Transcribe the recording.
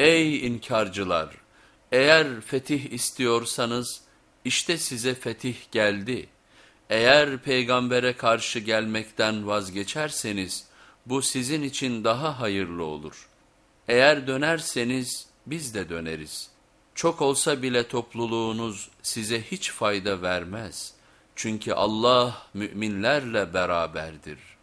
Ey inkarcılar! Eğer fetih istiyorsanız işte size fetih geldi. Eğer peygambere karşı gelmekten vazgeçerseniz bu sizin için daha hayırlı olur. Eğer dönerseniz biz de döneriz. Çok olsa bile topluluğunuz size hiç fayda vermez. Çünkü Allah müminlerle beraberdir.''